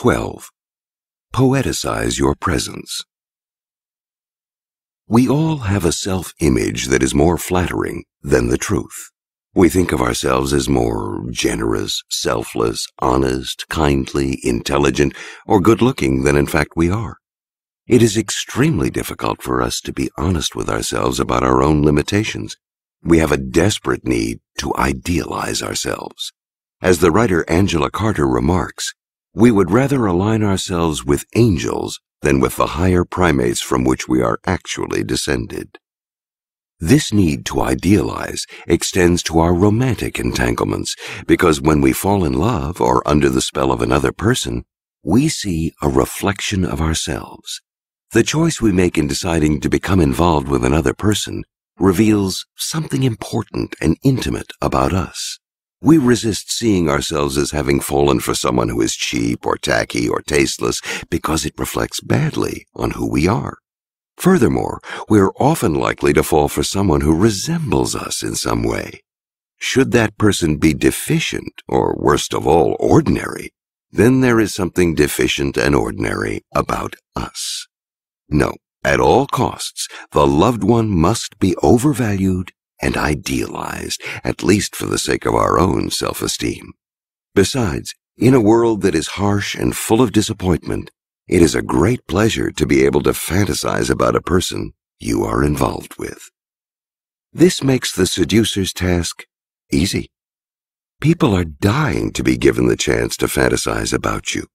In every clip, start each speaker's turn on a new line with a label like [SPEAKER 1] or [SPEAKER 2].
[SPEAKER 1] 12. Poeticize your presence. We all have a self-image that is more flattering than the truth. We think of ourselves as more generous, selfless, honest, kindly, intelligent, or good-looking than in fact we are. It is extremely difficult for us to be honest with ourselves about our own limitations. We have a desperate need to idealize ourselves. As the writer Angela Carter remarks, we would rather align ourselves with angels than with the higher primates from which we are actually descended. This need to idealize extends to our romantic entanglements because when we fall in love or under the spell of another person, we see a reflection of ourselves. The choice we make in deciding to become involved with another person reveals something important and intimate about us. We resist seeing ourselves as having fallen for someone who is cheap or tacky or tasteless because it reflects badly on who we are. Furthermore, we are often likely to fall for someone who resembles us in some way. Should that person be deficient, or worst of all, ordinary, then there is something deficient and ordinary about us. No, at all costs, the loved one must be overvalued and idealized, at least for the sake of our own self-esteem. Besides, in a world that is harsh and full of disappointment, it is a great pleasure to be able to fantasize about a person you are involved with. This makes the seducer's task easy. People are dying to be given the chance to fantasize about you.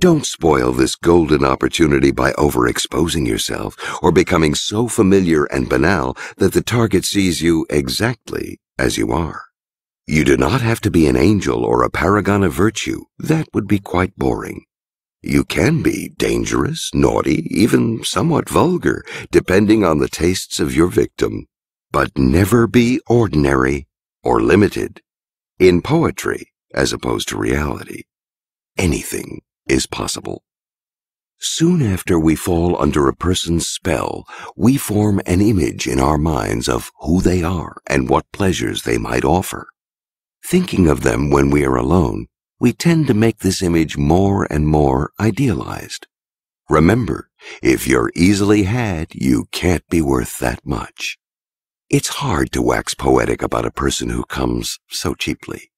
[SPEAKER 1] Don't spoil this golden opportunity by overexposing yourself or becoming so familiar and banal that the target sees you exactly as you are. You do not have to be an angel or a paragon of virtue. That would be quite boring. You can be dangerous, naughty, even somewhat vulgar, depending on the tastes of your victim, but never be ordinary or limited. In poetry, as opposed to reality, anything is possible. Soon after we fall under a person's spell, we form an image in our minds of who they are and what pleasures they might offer. Thinking of them when we are alone we tend to make this image more and more idealized. Remember, if you're easily had, you can't be worth that much. It's hard to wax poetic about a person who comes so cheaply.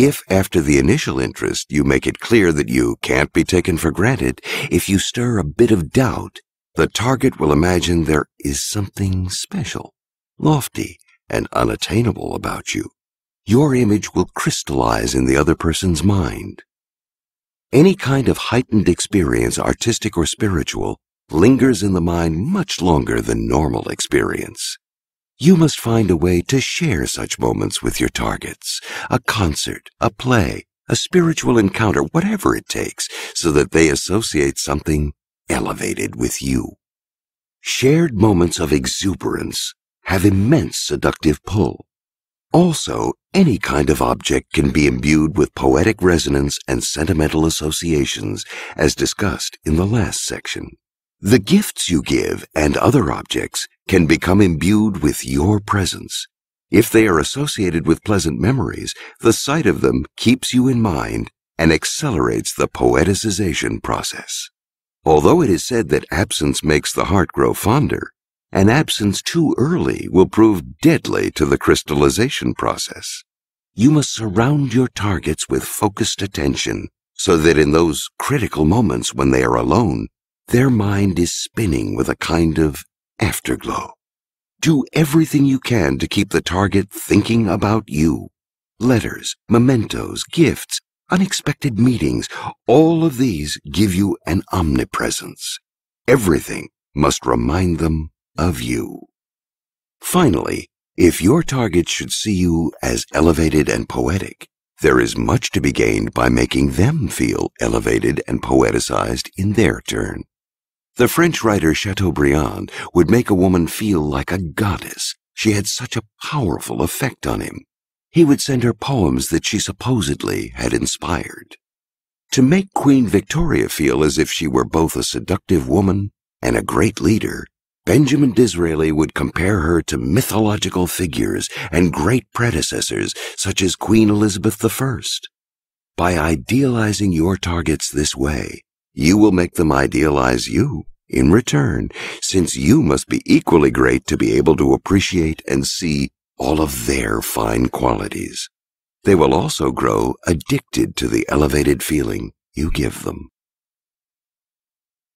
[SPEAKER 1] If after the initial interest you make it clear that you can't be taken for granted, if you stir a bit of doubt, the target will imagine there is something special, lofty, and unattainable about you your image will crystallize in the other person's mind. Any kind of heightened experience, artistic or spiritual, lingers in the mind much longer than normal experience. You must find a way to share such moments with your targets, a concert, a play, a spiritual encounter, whatever it takes, so that they associate something elevated with you. Shared moments of exuberance have immense seductive pull. Also, any kind of object can be imbued with poetic resonance and sentimental associations, as discussed in the last section. The gifts you give and other objects can become imbued with your presence. If they are associated with pleasant memories, the sight of them keeps you in mind and accelerates the poeticization process. Although it is said that absence makes the heart grow fonder, an absence too early will prove deadly to the crystallization process. You must surround your targets with focused attention so that in those critical moments when they are alone, their mind is spinning with a kind of afterglow. Do everything you can to keep the target thinking about you. Letters, mementos, gifts, unexpected meetings, all of these give you an omnipresence. Everything must remind them of you. Finally, if your target should see you as elevated and poetic, there is much to be gained by making them feel elevated and poeticized in their turn. The French writer Chateaubriand would make a woman feel like a goddess. She had such a powerful effect on him. He would send her poems that she supposedly had inspired. To make Queen Victoria feel as if she were both a seductive woman and a great leader, Benjamin Disraeli would compare her to mythological figures and great predecessors such as Queen Elizabeth I. By idealizing your targets this way, you will make them idealize you in return, since you must be equally great to be able to appreciate and see all of their fine qualities. They will also grow addicted to the elevated feeling you give them.